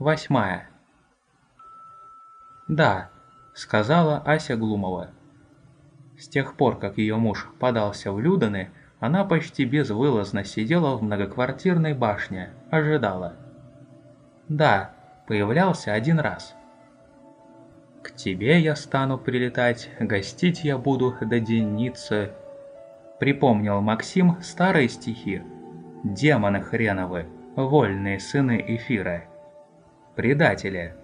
Восьмая. «Да», — сказала Ася Глумова. С тех пор, как ее муж подался в Люданы, она почти безвылазно сидела в многоквартирной башне, ожидала. «Да», — появлялся один раз. «К тебе я стану прилетать, гостить я буду до денницы», — припомнил Максим старые стихи. «Демоны хреновы, вольные сыны эфира» предатели!»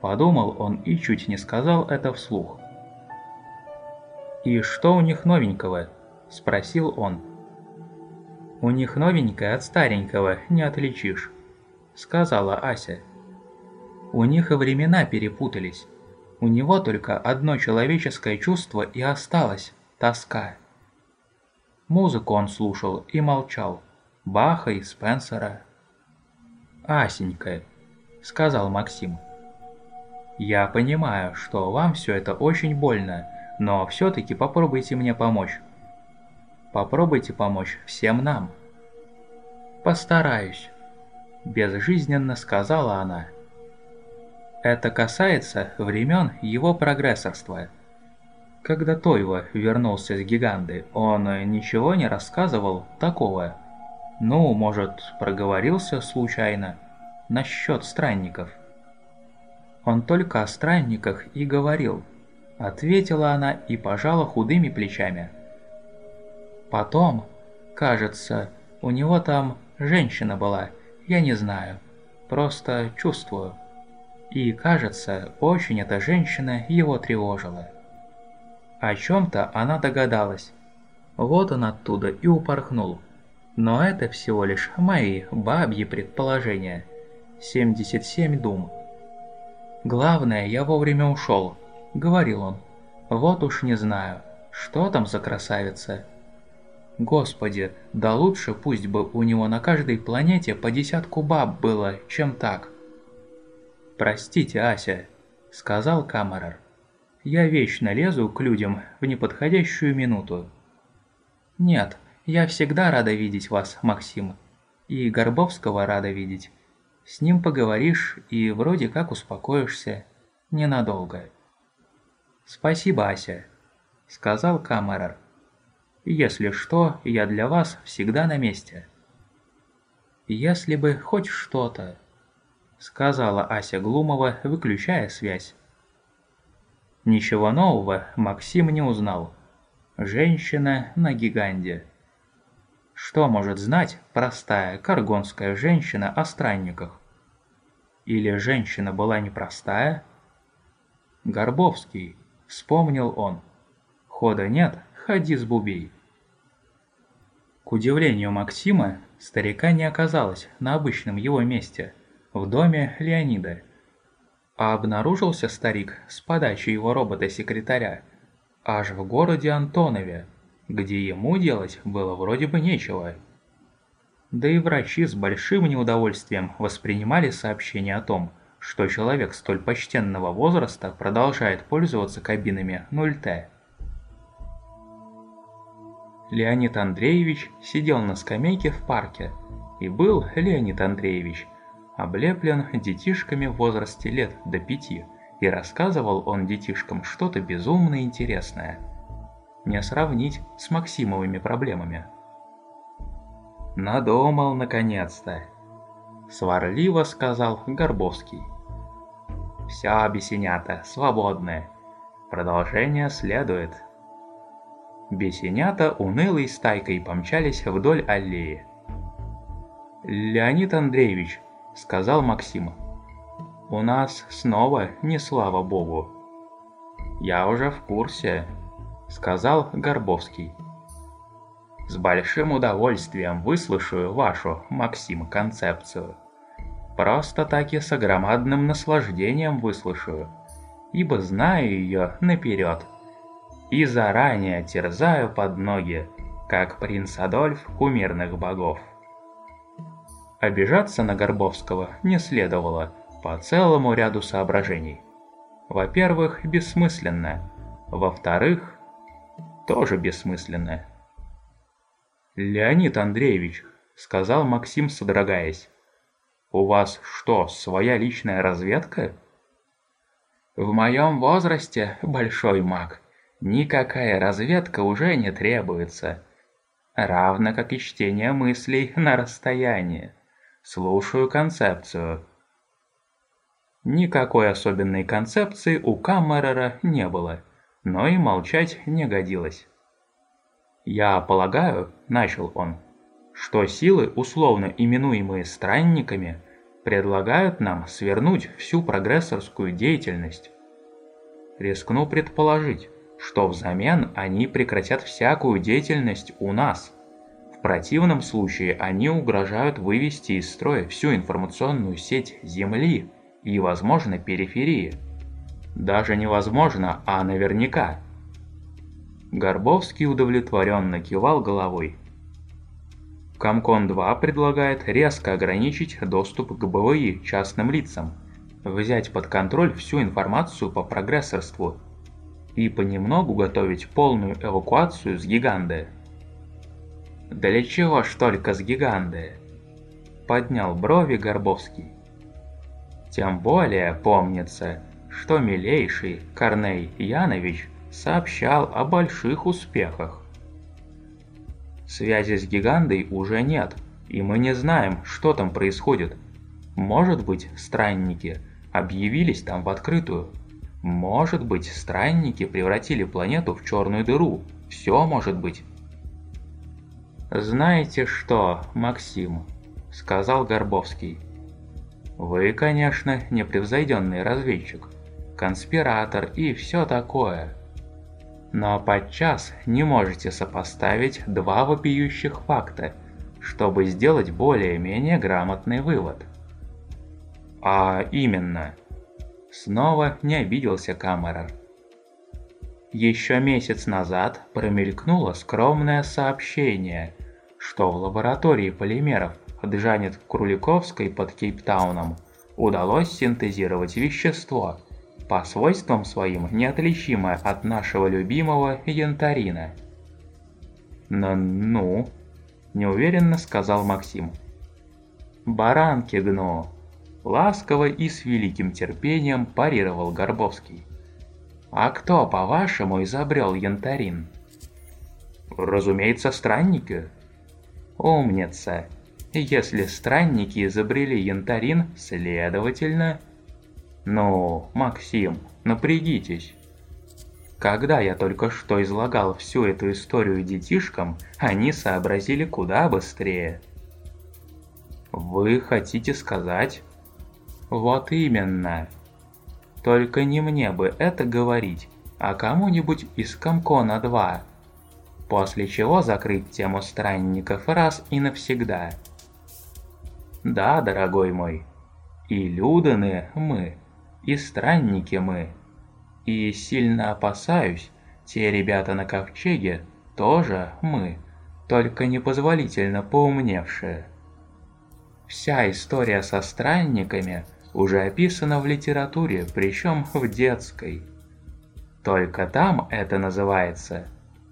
Подумал он и чуть не сказал это вслух. «И что у них новенького?» – спросил он. «У них новенькое от старенького не отличишь», – сказала Ася. «У них и времена перепутались. У него только одно человеческое чувство и осталось – тоска». Музыку он слушал и молчал. Баха и Спенсера. «Асенька, – сказал Максим. «Я понимаю, что вам все это очень больно, но все-таки попробуйте мне помочь. Попробуйте помочь всем нам». «Постараюсь», – безжизненно сказала она. Это касается времен его прогрессорства. Когда Тойва вернулся с Гиганды, он ничего не рассказывал такого. Ну, может, проговорился случайно насчет странников. Он только о странниках и говорил, ответила она и пожала худыми плечами. Потом, кажется, у него там женщина была, я не знаю, просто чувствую. И, кажется, очень эта женщина его тревожила. О чем-то она догадалась. Вот он оттуда и упорхнул. Но это всего лишь мои бабьи предположения – 77 дум. «Главное, я вовремя ушел», — говорил он. «Вот уж не знаю, что там за красавица?» Господи, да лучше пусть бы у него на каждой планете по десятку баб было, чем так. «Простите, Ася», — сказал Камерер. «Я вечно лезу к людям в неподходящую минуту». «Нет, я всегда рада видеть вас, Максим. И Горбовского рада видеть. С ним поговоришь и вроде как успокоишься. Ненадолго. «Спасибо, Ася», — сказал Камерер. «Если что, я для вас всегда на месте». «Если бы хоть что-то», — сказала Ася Глумова, выключая связь. Ничего нового Максим не узнал. Женщина на гиганде. Что может знать простая каргонская женщина о странниках? Или женщина была непростая? Горбовский, вспомнил он. Хода нет, ходи с бубей. К удивлению Максима, старика не оказалось на обычном его месте, в доме Леонида. А обнаружился старик с подачи его робота-секретаря аж в городе Антонове, где ему делать было вроде бы нечего. Да и врачи с большим неудовольствием воспринимали сообщение о том, что человек столь почтенного возраста продолжает пользоваться кабинами 0Т. Леонид Андреевич сидел на скамейке в парке, и был Леонид Андреевич облеплен детишками в возрасте лет до пяти, и рассказывал он детишкам что-то безумно интересное – не сравнить с Максимовыми проблемами. «Надумал, наконец-то!» – сварливо сказал Горбовский. «Все, бесенята, свободны. Продолжение следует». Бесенята унылой стайкой помчались вдоль аллеи. «Леонид Андреевич», – сказал Максим, – «у нас снова не слава богу». «Я уже в курсе», — сказал Горбовский. «С большим удовольствием выслушаю вашу, Максим, концепцию. Просто таки с огромадным наслаждением выслушаю, ибо знаю ее наперед. И заранее терзаю под ноги, как принц Адольф у мирных богов». Обижаться на Горбовского не следовало по целому ряду соображений. Во-первых, бессмысленно. Во-вторых, тоже бессмысленное. «Леонид Андреевич», — сказал Максим, содрогаясь, У вас что, своя личная разведка? В моем возрасте, большой маг, никакая разведка уже не требуется. Равно как и чтение мыслей на расстоянии. Слушаю концепцию. Никакой особенной концепции у Каммерера не было, но и молчать не годилось. «Я полагаю», — начал он, — «что силы, условно именуемые странниками, предлагают нам свернуть всю прогрессорскую деятельность. Рискну предположить, что взамен они прекратят всякую деятельность у нас. В противном случае они угрожают вывести из строя всю информационную сеть Земли и, возможно, периферии. Даже невозможно, а наверняка. Горбовский удовлетворенно кивал головой. Комкон-2 предлагает резко ограничить доступ к БВИ частным лицам, взять под контроль всю информацию по прогрессорству и понемногу готовить полную эвакуацию с Гиганды. «Для чего ж только с Гиганды?» Поднял брови Горбовский. Тем более помнится, что милейший Корней Янович сообщал о больших успехах. Связи с Гигандой уже нет, и мы не знаем, что там происходит. Может быть, странники объявились там в открытую. Может быть, странники превратили планету в черную дыру. Все может быть. «Знаете что, Максим?» – сказал Горбовский. Вы, конечно, непревзойденный разведчик, конспиратор и все такое. Но подчас не можете сопоставить два вопиющих факта, чтобы сделать более-менее грамотный вывод. А именно, снова не обиделся Камерер. Еще месяц назад промелькнуло скромное сообщение, что в лаборатории полимеров Джанет Круликовской под Кейптауном удалось синтезировать вещество, по свойствам своим неотличимое от нашего любимого янтарина. «Ну-ну», – неуверенно сказал Максим. «Баранки гну», – ласково и с великим терпением парировал Горбовский. «А кто, по-вашему, изобрел янтарин?» «Разумеется, странники». «Умница», если странники изобрели янтарин, следовательно... Ну, Максим, напрягитесь. Когда я только что излагал всю эту историю детишкам, они сообразили куда быстрее. Вы хотите сказать? Вот именно. Только не мне бы это говорить, а кому-нибудь из Комкона-2. После чего закрыть тему странников раз и навсегда. Да, дорогой мой, и Люданы мы, и странники мы. И сильно опасаюсь, те ребята на ковчеге тоже мы, только непозволительно поумневшие. Вся история со странниками уже описана в литературе, причем в детской. Только там это называется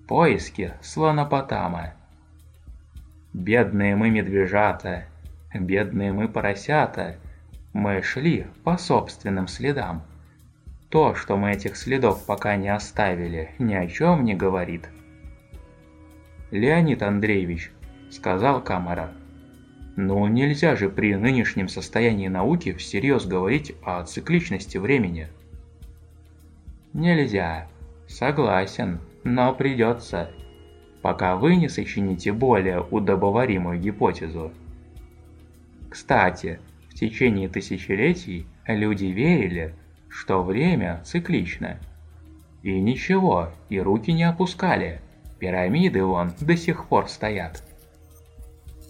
«Поиски слонопотама». Бедные мы медвежата, Бедные мы поросята, мы шли по собственным следам. То, что мы этих следов пока не оставили, ни о чем не говорит. «Леонид Андреевич», — сказал Камара, — «ну нельзя же при нынешнем состоянии науки всерьез говорить о цикличности времени». «Нельзя. Согласен, но придется, пока вы не сочините более удобоваримую гипотезу». Кстати, в течение тысячелетий люди верили, что время циклично. И ничего, и руки не опускали, пирамиды вон до сих пор стоят.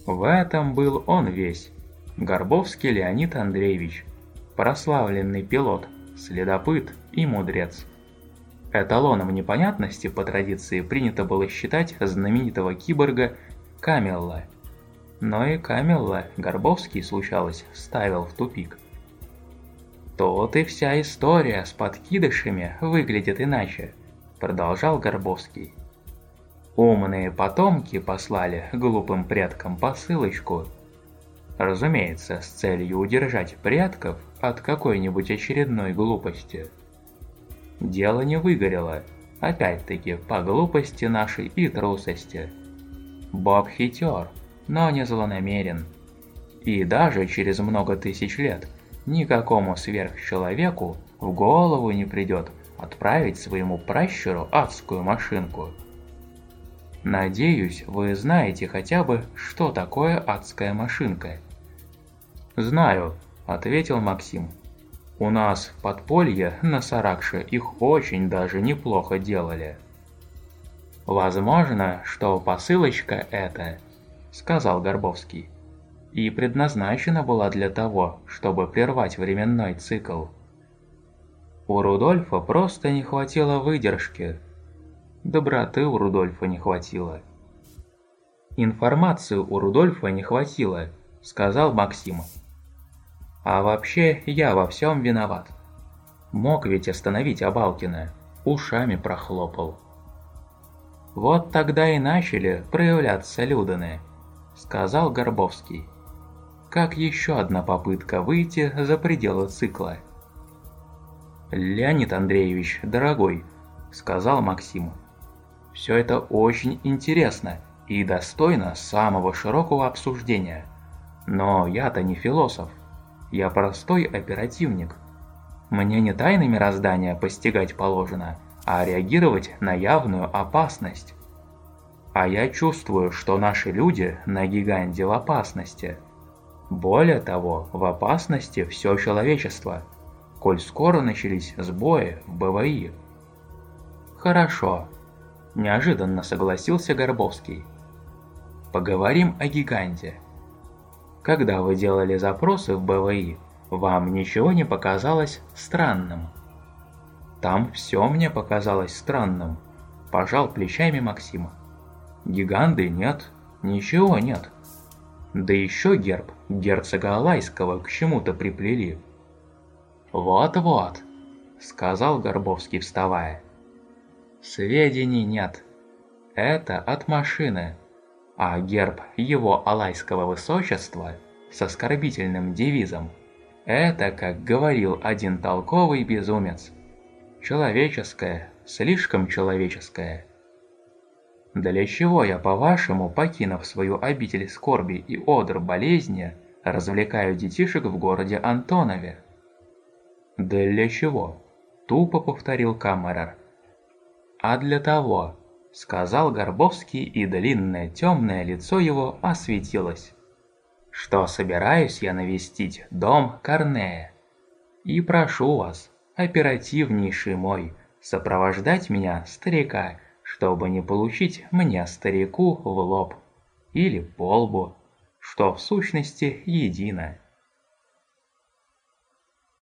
В этом был он весь, Горбовский Леонид Андреевич, прославленный пилот, следопыт и мудрец. Эталоном непонятности по традиции принято было считать знаменитого киборга Камелла – но и Камелла Горбовский, случалось, ставил в тупик. «Тут и вся история с подкидышами выглядит иначе», – продолжал Горбовский. Умные потомки послали глупым предкам посылочку. Разумеется, с целью удержать предков от какой-нибудь очередной глупости. Дело не выгорело, опять-таки по глупости нашей и трусости. Боб хитер, но не злонамерен. И даже через много тысяч лет никакому сверхчеловеку в голову не придет отправить своему пращуру адскую машинку. Надеюсь, вы знаете хотя бы, что такое адская машинка. «Знаю», — ответил Максим. «У нас в подполье на Саракше их очень даже неплохо делали». «Возможно, что посылочка эта», — сказал Горбовский, «и предназначена была для того, чтобы прервать временной цикл. У Рудольфа просто не хватило выдержки. Доброты у Рудольфа не хватило. Информации у Рудольфа не хватило, сказал Максим. А вообще, я во всем виноват. Мог ведь остановить Абалкина, ушами прохлопал. Вот тогда и начали проявляться Люданы, сказал Горбовский. Как еще одна попытка выйти за пределы цикла. «Леонид Андреевич, дорогой», — сказал Максиму, — «все это очень интересно и достойно самого широкого обсуждения. Но я-то не философ. Я простой оперативник. Мне не тайны мироздания постигать положено, а реагировать на явную опасность. А я чувствую, что наши люди на гиганте в опасности. Более того, в опасности все человечество, коль скоро начались сбои в БВИ. Хорошо, неожиданно согласился Горбовский. Поговорим о гиганте. Когда вы делали запросы в БВИ, вам ничего не показалось странным? Там все мне показалось странным, пожал плечами Максима. Гиганды нет, ничего нет. Да еще герб герцога Алайского к чему-то приплели. «Вот-вот», — сказал Горбовский, вставая. «Сведений нет. Это от машины а герб его алайского высочества с оскорбительным девизом – это, как говорил один толковый безумец, человеческое, слишком человеческое. Для чего я, по-вашему, покинув свою обитель скорби и одр болезни, развлекаю детишек в городе Антонове? Для чего? Тупо повторил Камерер. А для того, сказал Горбовский, и длинное темное лицо его осветилось. Что собираюсь я навестить дом Корнея. И прошу вас, оперативнейший мой, сопровождать меня, старика, чтобы не получить мне, старику, в лоб или по лбу, что в сущности едино.